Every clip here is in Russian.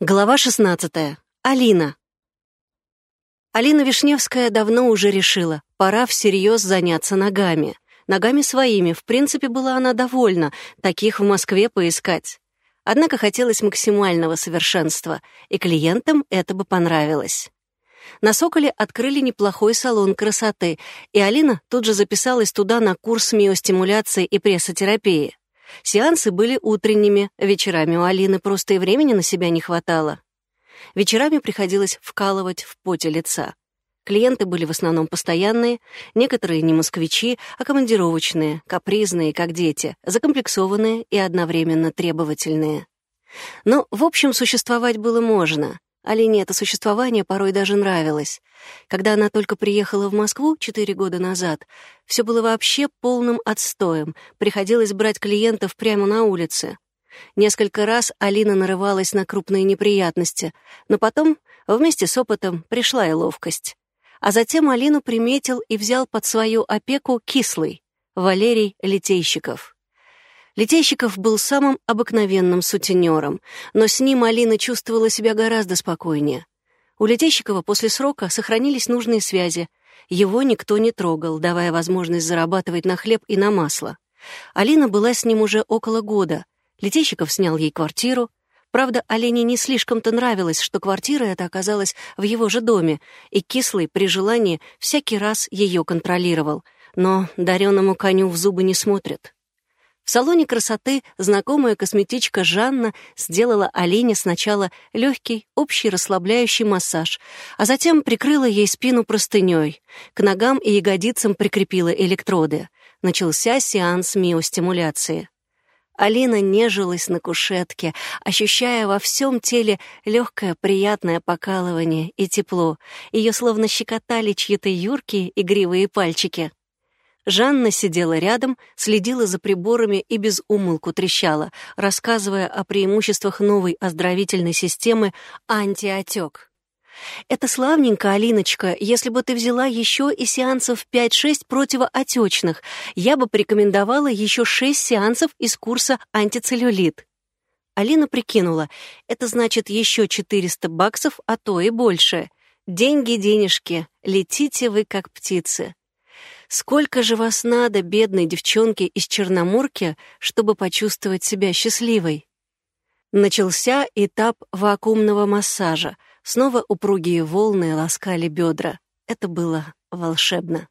Глава 16. Алина. Алина Вишневская давно уже решила, пора всерьез заняться ногами. Ногами своими, в принципе, была она довольна, таких в Москве поискать. Однако хотелось максимального совершенства, и клиентам это бы понравилось. На «Соколе» открыли неплохой салон красоты, и Алина тут же записалась туда на курс миостимуляции и прессотерапии. Сеансы были утренними, вечерами у Алины просто и времени на себя не хватало. Вечерами приходилось вкалывать в поте лица. Клиенты были в основном постоянные, некоторые не москвичи, а командировочные, капризные, как дети, закомплексованные и одновременно требовательные. Но, в общем, существовать было можно. Алине это существование порой даже нравилось. Когда она только приехала в Москву четыре года назад, все было вообще полным отстоем, приходилось брать клиентов прямо на улице. Несколько раз Алина нарывалась на крупные неприятности, но потом, вместе с опытом, пришла и ловкость. А затем Алину приметил и взял под свою опеку кислый, Валерий Литейщиков. Летейщиков был самым обыкновенным сутенером, но с ним Алина чувствовала себя гораздо спокойнее. У Летейщикова после срока сохранились нужные связи. Его никто не трогал, давая возможность зарабатывать на хлеб и на масло. Алина была с ним уже около года. Летейщиков снял ей квартиру. Правда, Алине не слишком-то нравилось, что квартира эта оказалась в его же доме, и Кислый при желании всякий раз ее контролировал. Но дареному коню в зубы не смотрят. В салоне красоты знакомая косметичка Жанна сделала Алине сначала легкий, общий расслабляющий массаж, а затем прикрыла ей спину простыней, к ногам и ягодицам прикрепила электроды. Начался сеанс миостимуляции. Алина нежилась на кушетке, ощущая во всем теле легкое приятное покалывание и тепло. Ее словно щекотали чьи-то юркие игривые пальчики. Жанна сидела рядом, следила за приборами и без умылку трещала, рассказывая о преимуществах новой оздоровительной системы антиотек. «Это славненько, Алиночка, если бы ты взяла еще и сеансов 5-6 противоотечных, я бы порекомендовала еще 6 сеансов из курса антицеллюлит». Алина прикинула, это значит еще 400 баксов, а то и больше. Деньги-денежки, летите вы как птицы. Сколько же вас надо, бедной девчонке из Черноморки, чтобы почувствовать себя счастливой? Начался этап вакуумного массажа. Снова упругие волны ласкали бедра. Это было волшебно.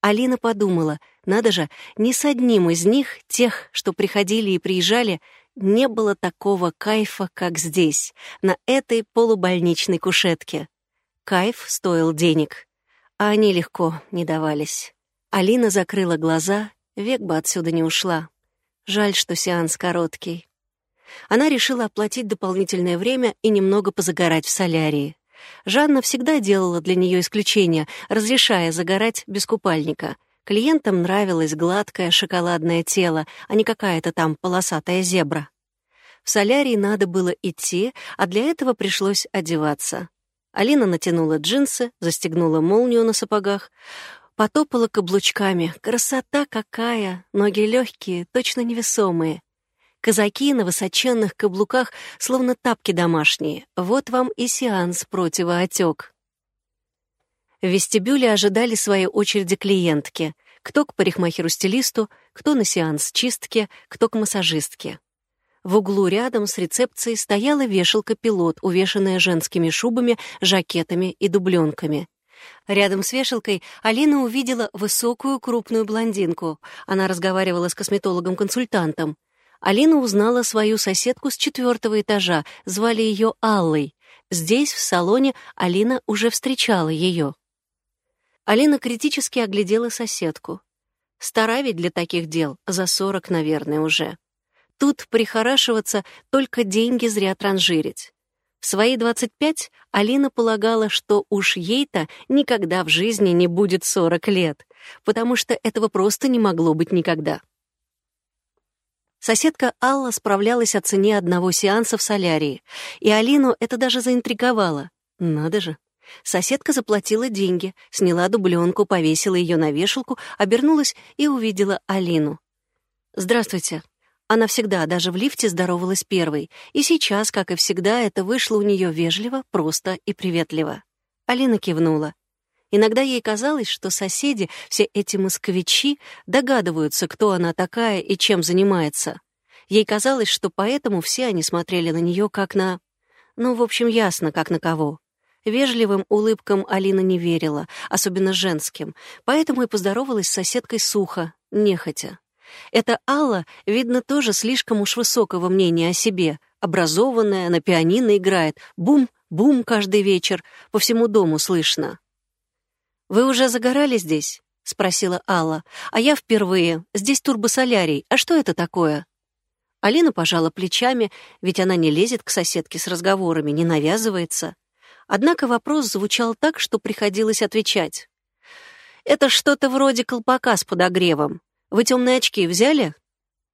Алина подумала, надо же, ни с одним из них, тех, что приходили и приезжали, не было такого кайфа, как здесь, на этой полубольничной кушетке. Кайф стоил денег, а они легко не давались. Алина закрыла глаза, век бы отсюда не ушла. Жаль, что сеанс короткий. Она решила оплатить дополнительное время и немного позагорать в солярии. Жанна всегда делала для нее исключения, разрешая загорать без купальника. Клиентам нравилось гладкое шоколадное тело, а не какая-то там полосатая зебра. В солярий надо было идти, а для этого пришлось одеваться. Алина натянула джинсы, застегнула молнию на сапогах. Потопала каблучками. Красота какая! Ноги легкие, точно невесомые. Казаки на высоченных каблуках, словно тапки домашние. Вот вам и сеанс противоотек. В вестибюле ожидали своей очереди клиентки. Кто к парикмахеру-стилисту, кто на сеанс чистки, кто к массажистке. В углу рядом с рецепцией стояла вешалка-пилот, увешанная женскими шубами, жакетами и дубленками. Рядом с вешалкой Алина увидела высокую крупную блондинку. Она разговаривала с косметологом-консультантом. Алина узнала свою соседку с четвертого этажа, звали ее Аллой. Здесь, в салоне, Алина уже встречала ее. Алина критически оглядела соседку. Стара ведь для таких дел, за сорок, наверное, уже. Тут прихорашиваться, только деньги зря транжирить. В свои 25 Алина полагала, что уж ей-то никогда в жизни не будет 40 лет, потому что этого просто не могло быть никогда. Соседка Алла справлялась о цене одного сеанса в солярии, и Алину это даже заинтриговало. Надо же. Соседка заплатила деньги, сняла дубленку, повесила ее на вешалку, обернулась и увидела Алину. «Здравствуйте». Она всегда, даже в лифте, здоровалась первой, и сейчас, как и всегда, это вышло у нее вежливо, просто и приветливо. Алина кивнула. Иногда ей казалось, что соседи, все эти москвичи, догадываются, кто она такая и чем занимается. Ей казалось, что поэтому все они смотрели на нее как на... Ну, в общем, ясно, как на кого. Вежливым улыбкам Алина не верила, особенно женским, поэтому и поздоровалась с соседкой сухо, нехотя. Эта Алла, видно, тоже слишком уж высокого мнения о себе, образованная, на пианино играет, бум, бум каждый вечер, по всему дому слышно. «Вы уже загорали здесь?» — спросила Алла. «А я впервые. Здесь турбосолярий. А что это такое?» Алина пожала плечами, ведь она не лезет к соседке с разговорами, не навязывается. Однако вопрос звучал так, что приходилось отвечать. «Это что-то вроде колпака с подогревом. Вы темные очки взяли?»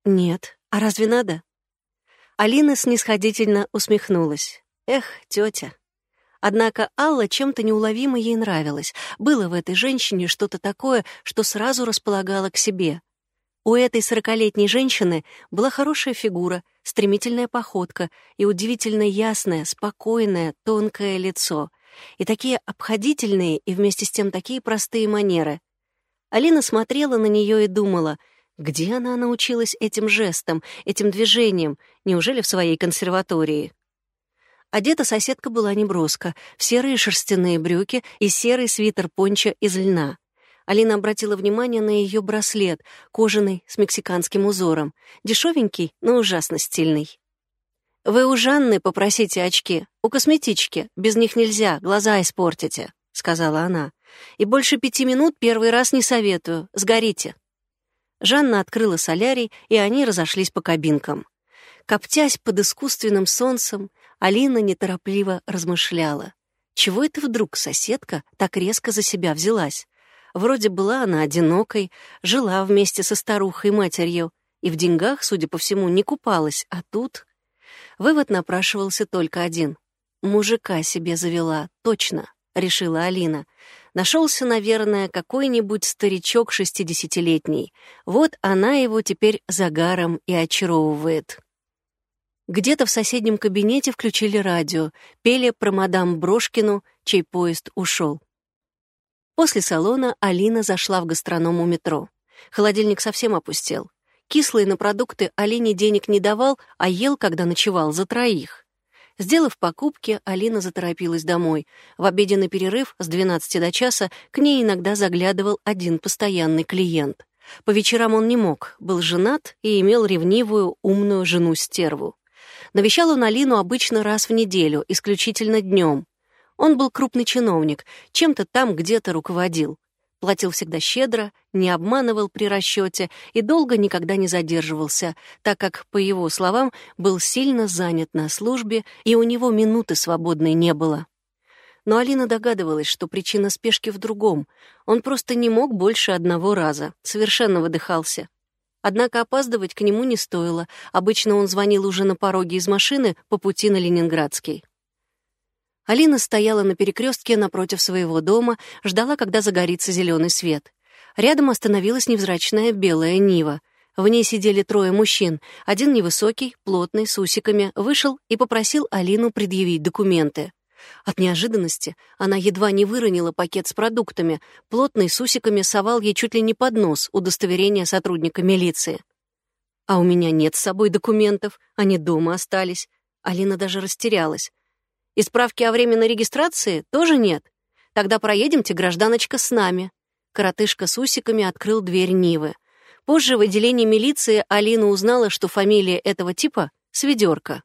«Нет. А разве надо?» Алина снисходительно усмехнулась. «Эх, тетя». Однако Алла чем-то неуловимо ей нравилась. Было в этой женщине что-то такое, что сразу располагало к себе. У этой сорокалетней женщины была хорошая фигура, стремительная походка и удивительно ясное, спокойное, тонкое лицо. И такие обходительные и вместе с тем такие простые манеры. Алина смотрела на нее и думала, где она научилась этим жестам, этим движениям, неужели в своей консерватории? Одета соседка была неброско, в серые шерстяные брюки и серый свитер-пончо из льна. Алина обратила внимание на ее браслет, кожаный, с мексиканским узором. Дешевенький, но ужасно стильный. «Вы у Жанны попросите очки. У косметички. Без них нельзя, глаза испортите», — сказала она. «И больше пяти минут первый раз не советую. Сгорите». Жанна открыла солярий, и они разошлись по кабинкам. Коптясь под искусственным солнцем, Алина неторопливо размышляла. Чего это вдруг соседка так резко за себя взялась? Вроде была она одинокой, жила вместе со старухой-матерью и в деньгах, судя по всему, не купалась, а тут... Вывод напрашивался только один. Мужика себе завела, точно, решила Алина. Нашелся, наверное, какой-нибудь старичок шестидесятилетний. Вот она его теперь загаром и очаровывает. Где-то в соседнем кабинете включили радио, пели про мадам Брошкину, чей поезд ушел. После салона Алина зашла в гастроном у метро. Холодильник совсем опустел. Кислые на продукты Алине денег не давал, а ел, когда ночевал, за троих. Сделав покупки, Алина заторопилась домой. В обеденный перерыв с 12 до часа к ней иногда заглядывал один постоянный клиент. По вечерам он не мог, был женат и имел ревнивую, умную жену-стерву. Навещал он Алину обычно раз в неделю, исключительно днем. Он был крупный чиновник, чем-то там где-то руководил. Платил всегда щедро, не обманывал при расчете и долго никогда не задерживался, так как, по его словам, был сильно занят на службе, и у него минуты свободной не было. Но Алина догадывалась, что причина спешки в другом. Он просто не мог больше одного раза, совершенно выдыхался. Однако опаздывать к нему не стоило. Обычно он звонил уже на пороге из машины по пути на Ленинградский. Алина стояла на перекрестке напротив своего дома, ждала, когда загорится зеленый свет. Рядом остановилась невзрачная белая Нива. В ней сидели трое мужчин. Один невысокий, плотный, с усиками, вышел и попросил Алину предъявить документы. От неожиданности она едва не выронила пакет с продуктами. Плотный с усиками совал ей чуть ли не под нос удостоверение сотрудника милиции. «А у меня нет с собой документов, они дома остались». Алина даже растерялась. «И справки о временной регистрации тоже нет? Тогда проедемте, гражданочка, с нами». Коротышка с усиками открыл дверь Нивы. Позже в отделении милиции Алина узнала, что фамилия этого типа — Сведерка.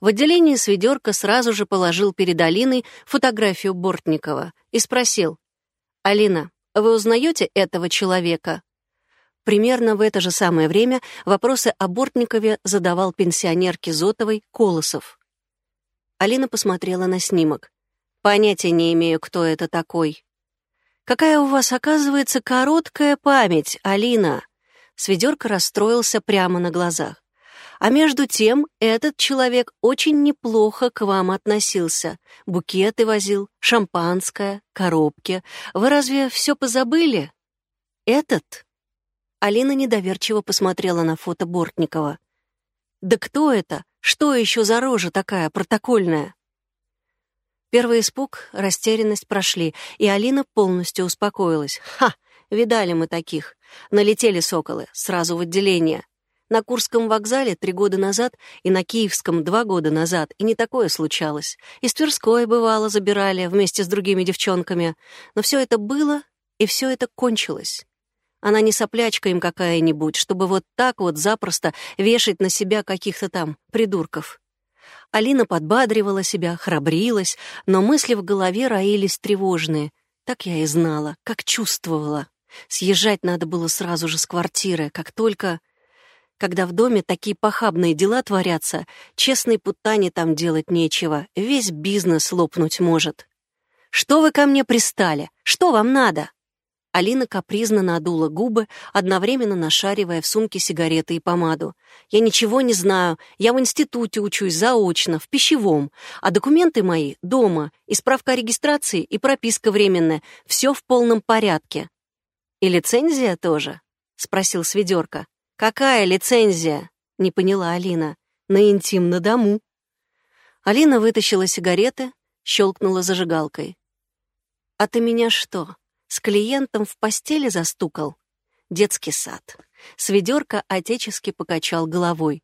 В отделении Сведерка сразу же положил перед Алиной фотографию Бортникова и спросил, «Алина, вы узнаете этого человека?» Примерно в это же самое время вопросы о Бортникове задавал пенсионерке Зотовой Колосов. Алина посмотрела на снимок. «Понятия не имею, кто это такой». «Какая у вас, оказывается, короткая память, Алина!» Сведерка расстроился прямо на глазах. А между тем этот человек очень неплохо к вам относился. Букеты возил, шампанское, коробки. Вы разве все позабыли? Этот? Алина недоверчиво посмотрела на фото Бортникова. «Да кто это? Что еще за рожа такая протокольная?» Первый испуг, растерянность прошли, и Алина полностью успокоилась. «Ха! Видали мы таких. Налетели соколы, сразу в отделение. На Курском вокзале три года назад и на Киевском два года назад, и не такое случалось. Из Тверской, бывало, забирали вместе с другими девчонками. Но все это было, и все это кончилось. Она не соплячка им какая-нибудь, чтобы вот так вот запросто вешать на себя каких-то там придурков. Алина подбадривала себя, храбрилась, но мысли в голове роились тревожные. Так я и знала, как чувствовала. Съезжать надо было сразу же с квартиры, как только когда в доме такие похабные дела творятся, честной путане там делать нечего, весь бизнес лопнуть может. «Что вы ко мне пристали? Что вам надо?» Алина капризно надула губы, одновременно нашаривая в сумке сигареты и помаду. «Я ничего не знаю. Я в институте учусь заочно, в пищевом. А документы мои дома, и справка о регистрации, и прописка временная. Все в полном порядке». «И лицензия тоже?» — спросил Сведерка. «Какая лицензия?» — не поняла Алина. «На интим на дому». Алина вытащила сигареты, щелкнула зажигалкой. «А ты меня что, с клиентом в постели застукал?» «Детский сад». Сведерка отечески покачал головой.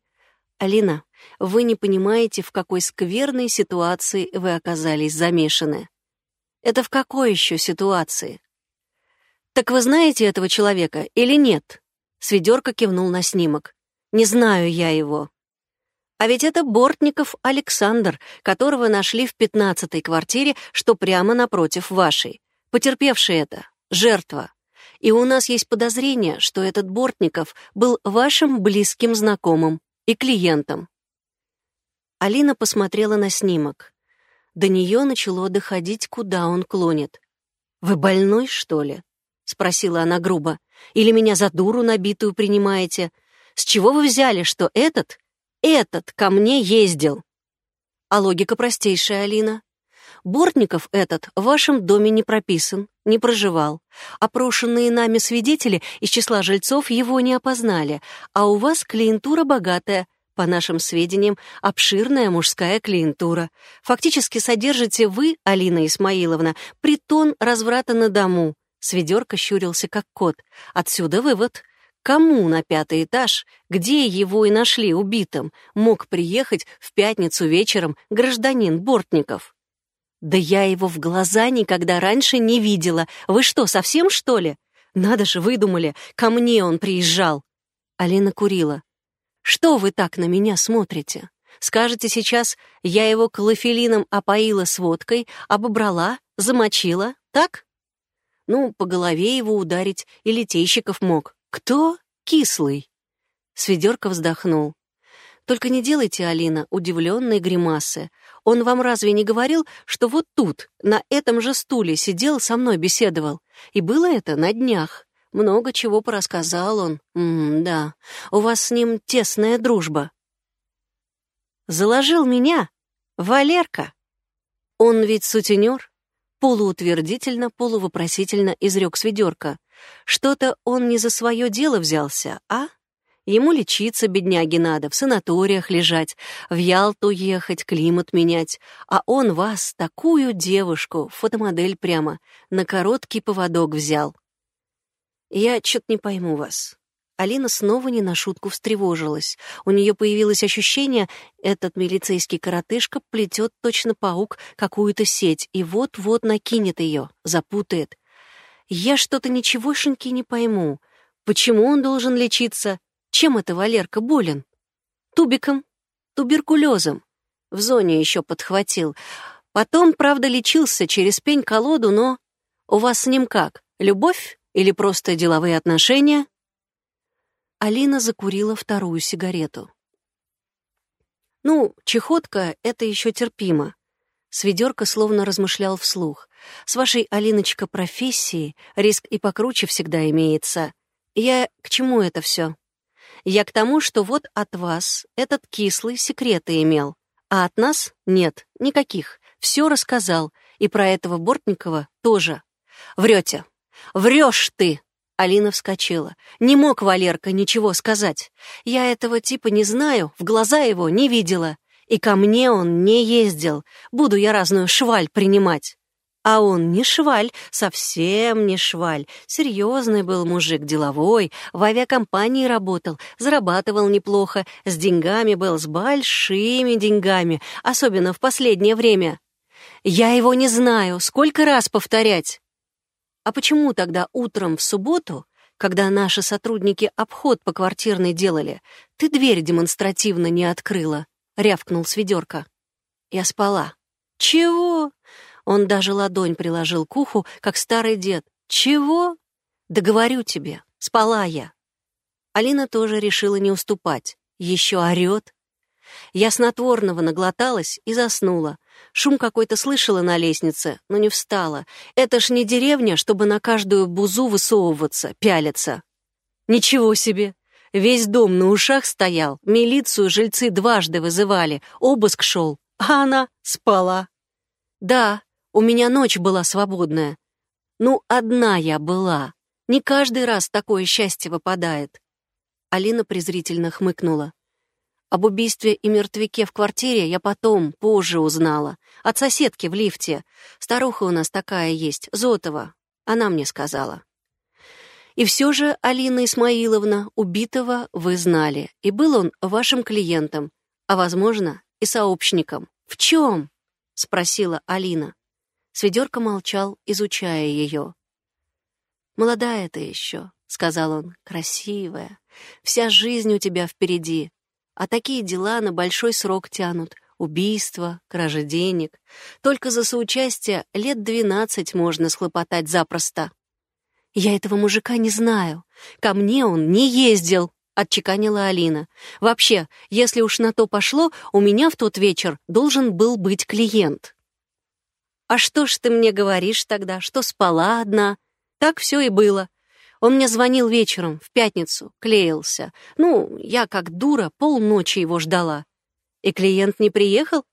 «Алина, вы не понимаете, в какой скверной ситуации вы оказались замешаны». «Это в какой еще ситуации?» «Так вы знаете этого человека или нет?» Сведерка кивнул на снимок. «Не знаю я его». А ведь это Бортников Александр, которого нашли в пятнадцатой квартире, что прямо напротив вашей. Потерпевший это, жертва. И у нас есть подозрение, что этот Бортников был вашим близким знакомым и клиентом. Алина посмотрела на снимок. До нее начало доходить, куда он клонит. «Вы больной, что ли?» — спросила она грубо. Или меня за дуру набитую принимаете? С чего вы взяли, что этот, этот ко мне ездил? А логика простейшая, Алина. Бортников этот в вашем доме не прописан, не проживал. Опрошенные нами свидетели из числа жильцов его не опознали, а у вас клиентура богатая, по нашим сведениям, обширная мужская клиентура. Фактически содержите вы, Алина Исмаиловна, притон разврата на дому, Сведерка щурился, как кот. Отсюда вывод. Кому на пятый этаж, где его и нашли убитым, мог приехать в пятницу вечером гражданин Бортников? Да я его в глаза никогда раньше не видела. Вы что, совсем, что ли? Надо же, выдумали, ко мне он приезжал. Алина курила. Что вы так на меня смотрите? Скажете сейчас, я его клофелином опоила с водкой, обобрала, замочила, так? Ну, по голове его ударить и литейщиков мог. Кто? Кислый. Сведерка вздохнул. Только не делайте, Алина, удивленные гримасы. Он вам разве не говорил, что вот тут, на этом же стуле сидел, со мной беседовал? И было это на днях. Много чего порассказал он. М да, у вас с ним тесная дружба. Заложил меня? Валерка? Он ведь сутенер? Полуутвердительно, полувопросительно изрек Сведерка. Что-то он не за свое дело взялся, а? Ему лечиться, бедняги, надо, в санаториях лежать, в Ялту ехать, климат менять. А он вас, такую девушку, фотомодель прямо, на короткий поводок взял. Я чё-то не пойму вас. Алина снова не на шутку встревожилась. У нее появилось ощущение, этот милицейский коротышка плетет точно паук какую-то сеть и вот-вот накинет ее, запутает. Я что-то ничегошеньки не пойму. Почему он должен лечиться? Чем это Валерка болен? Тубиком? Туберкулезом? В зоне еще подхватил. Потом, правда, лечился через пень-колоду, но... У вас с ним как? Любовь или просто деловые отношения? Алина закурила вторую сигарету. «Ну, чехотка — это еще терпимо». Сведерка словно размышлял вслух. «С вашей, Алиночка, профессией риск и покруче всегда имеется. Я к чему это все? Я к тому, что вот от вас этот кислый секреты имел, а от нас нет, никаких. Все рассказал, и про этого Бортникова тоже. Врете. Врешь ты!» Алина вскочила. Не мог Валерка ничего сказать. Я этого типа не знаю, в глаза его не видела. И ко мне он не ездил. Буду я разную шваль принимать. А он не шваль, совсем не шваль. Серьезный был мужик, деловой, в авиакомпании работал, зарабатывал неплохо, с деньгами был, с большими деньгами, особенно в последнее время. Я его не знаю, сколько раз повторять. А почему тогда утром в субботу, когда наши сотрудники обход по квартирной делали, ты дверь демонстративно не открыла? Рявкнул с ведерка. Я спала. Чего? Он даже ладонь приложил к уху, как старый дед. «Чего?» «Да говорю тебе, спала я». Алина тоже решила не уступать. Еще орёт. Я снотворного наглоталась и заснула. Шум какой-то слышала на лестнице, но не встала. Это ж не деревня, чтобы на каждую бузу высовываться, пялиться. Ничего себе! Весь дом на ушах стоял, милицию жильцы дважды вызывали, обыск шел, а она спала. Да, у меня ночь была свободная. Ну, одна я была. Не каждый раз такое счастье выпадает. Алина презрительно хмыкнула. Об убийстве и мертвяке в квартире я потом, позже узнала. От соседки в лифте. Старуха у нас такая есть, Зотова. Она мне сказала. И все же, Алина Исмаиловна, убитого вы знали, и был он вашим клиентом, а, возможно, и сообщником. В чем? — спросила Алина. Сведерка молчал, изучая ее. «Молодая ты еще», — сказал он, — «красивая. Вся жизнь у тебя впереди. А такие дела на большой срок тянут. Убийство, кража денег. Только за соучастие лет двенадцать можно схлопотать запросто». «Я этого мужика не знаю. Ко мне он не ездил», — отчеканила Алина. «Вообще, если уж на то пошло, у меня в тот вечер должен был быть клиент». «А что ж ты мне говоришь тогда, что спала одна?» Так все и было. Он мне звонил вечером, в пятницу, клеился. Ну, я, как дура, полночи его ждала. «И клиент не приехал?»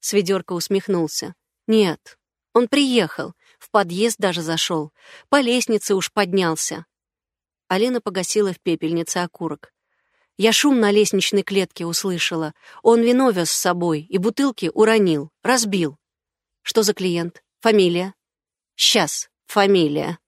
Сведерка усмехнулся. «Нет, он приехал, в подъезд даже зашел, по лестнице уж поднялся». Алина погасила в пепельнице окурок. Я шум на лестничной клетке услышала. Он вино вез с собой и бутылки уронил, разбил. Что за клиент? Фамилия? Сейчас, фамилия.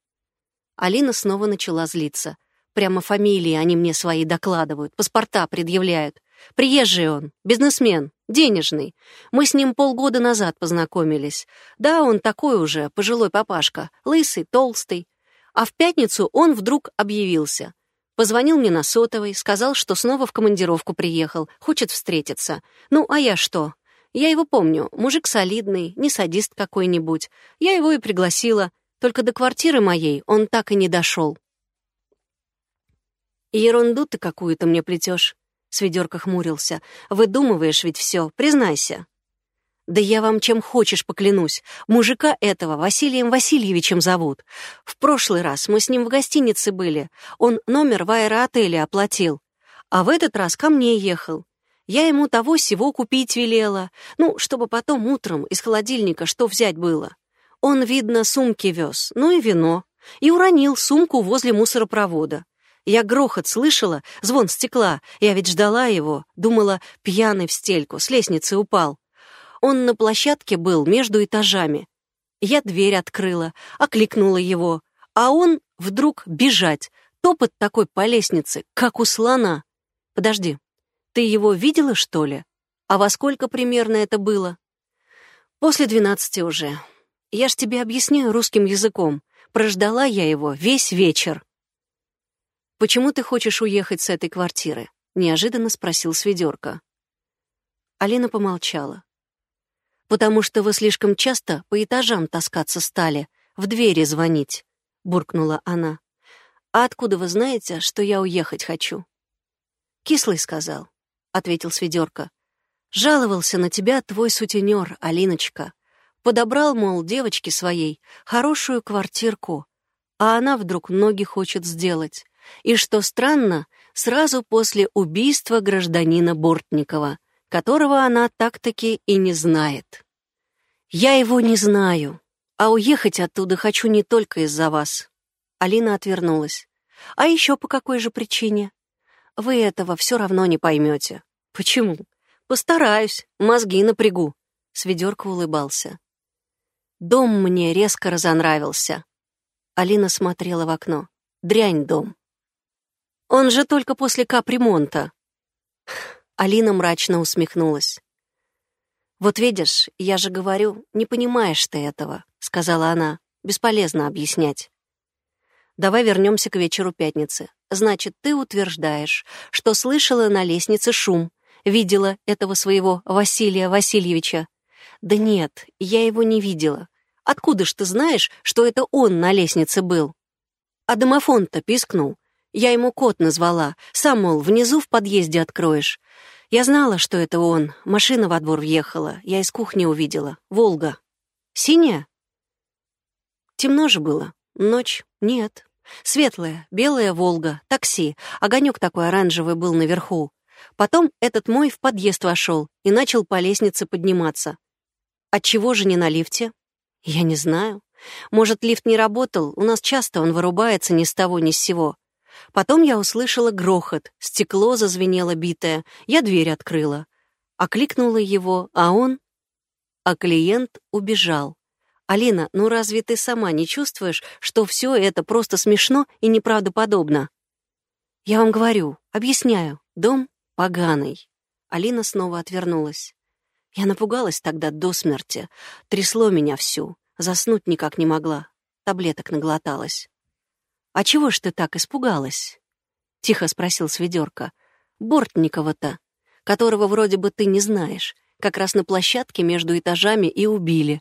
Алина снова начала злиться. Прямо фамилии они мне свои докладывают, паспорта предъявляют. Приезжий он, бизнесмен, денежный. Мы с ним полгода назад познакомились. Да, он такой уже, пожилой папашка, лысый, толстый. А в пятницу он вдруг объявился. Позвонил мне на сотовый, сказал, что снова в командировку приехал, хочет встретиться. Ну, а я что? Я его помню, мужик солидный, не садист какой-нибудь. Я его и пригласила, только до квартиры моей он так и не дошел. «Ерунду ты какую-то мне плетешь», — Сведерка хмурился. «Выдумываешь ведь все, признайся». «Да я вам чем хочешь поклянусь. Мужика этого Василием Васильевичем зовут. В прошлый раз мы с ним в гостинице были. Он номер в аэроотеле оплатил. А в этот раз ко мне ехал. Я ему того всего купить велела, ну, чтобы потом утром из холодильника что взять было. Он, видно, сумки вез, ну и вино, и уронил сумку возле мусоропровода. Я грохот слышала, звон стекла, я ведь ждала его, думала, пьяный в стельку, с лестницы упал. Он на площадке был между этажами. Я дверь открыла, окликнула его, а он вдруг бежать, топот такой по лестнице, как у слона. Подожди, ты его видела, что ли? А во сколько примерно это было? После двенадцати уже. Я ж тебе объясняю русским языком. Прождала я его весь вечер. «Почему ты хочешь уехать с этой квартиры?» — неожиданно спросил Сведерка. Алина помолчала. «Потому что вы слишком часто по этажам таскаться стали, в двери звонить», — буркнула она. «А откуда вы знаете, что я уехать хочу?» Кислый сказал. — ответил Сведерка. «Жаловался на тебя твой сутенер, Алиночка. Подобрал, мол, девочке своей хорошую квартирку, а она вдруг ноги хочет сделать. И что странно, сразу после убийства гражданина Бортникова, которого она так-таки и не знает. Я его не знаю, а уехать оттуда хочу не только из-за вас». Алина отвернулась. А еще по какой же причине? Вы этого все равно не поймете. Почему? Постараюсь, мозги напрягу. Сведерка улыбался. Дом мне резко разонравился. Алина смотрела в окно. Дрянь дом. Он же только после капремонта. Алина мрачно усмехнулась. «Вот видишь, я же говорю, не понимаешь ты этого», — сказала она. «Бесполезно объяснять». «Давай вернемся к вечеру пятницы. Значит, ты утверждаешь, что слышала на лестнице шум, видела этого своего Василия Васильевича. Да нет, я его не видела. Откуда ж ты знаешь, что это он на лестнице был? А домофон-то пискнул. Я ему кот назвала. Сам, мол, внизу в подъезде откроешь. Я знала, что это он. Машина во двор въехала. Я из кухни увидела. Волга. Синяя? Темно же было. Ночь? Нет. Светлая, белая Волга, такси. Огонек такой оранжевый был наверху. Потом этот мой в подъезд вошел и начал по лестнице подниматься. Отчего же не на лифте? Я не знаю. Может, лифт не работал, у нас часто он вырубается ни с того ни с сего. Потом я услышала грохот, стекло зазвенело битое, я дверь открыла. Окликнула его, а он... А клиент убежал. «Алина, ну разве ты сама не чувствуешь, что все это просто смешно и неправдоподобно?» «Я вам говорю, объясняю, дом поганый». Алина снова отвернулась. Я напугалась тогда до смерти. Трясло меня всю. Заснуть никак не могла. Таблеток наглоталась. «А чего ж ты так испугалась?» — тихо спросил Сведерка. «Бортникова-то, которого вроде бы ты не знаешь, как раз на площадке между этажами и убили.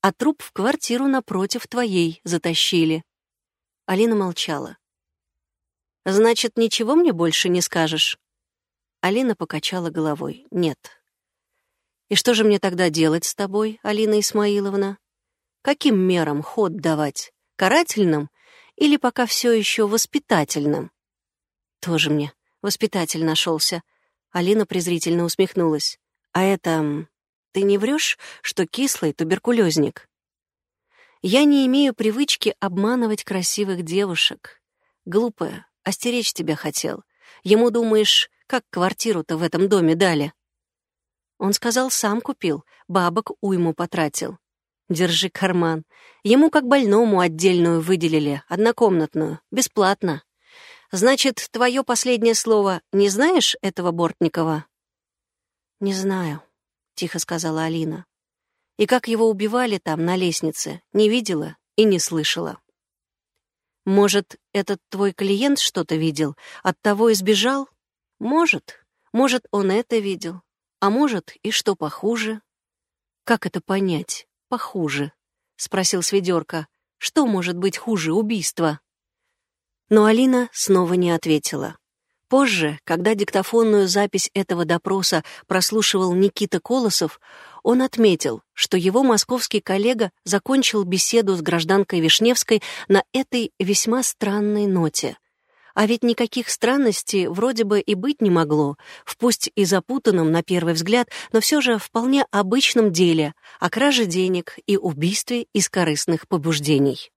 А труп в квартиру напротив твоей затащили». Алина молчала. «Значит, ничего мне больше не скажешь?» Алина покачала головой. «Нет, и что же мне тогда делать с тобой, Алина Исмаиловна? Каким мерам ход давать? Карательным или пока все еще воспитательным? Тоже мне воспитатель нашелся. Алина презрительно усмехнулась. А это... Ты не врешь, что кислый туберкулезник? Я не имею привычки обманывать красивых девушек. Глупая, остеречь тебя хотел. Ему, думаешь, как квартиру-то в этом доме дали? Он сказал, сам купил, бабок уйму потратил. Держи карман. Ему как больному отдельную выделили, однокомнатную, бесплатно. Значит, твое последнее слово «не знаешь этого Бортникова?» «Не знаю», — тихо сказала Алина. «И как его убивали там, на лестнице, не видела и не слышала». «Может, этот твой клиент что-то видел, оттого избежал?» «Может. Может, он это видел, а может, и что похуже? Как это понять? Похуже? Спросил Сведерка. Что может быть хуже убийства? Но Алина снова не ответила. Позже, когда диктофонную запись этого допроса прослушивал Никита Колосов, он отметил, что его московский коллега закончил беседу с гражданкой Вишневской на этой весьма странной ноте — а ведь никаких странностей вроде бы и быть не могло, в пусть и запутанном на первый взгляд, но все же вполне обычном деле о краже денег и убийстве из корыстных побуждений.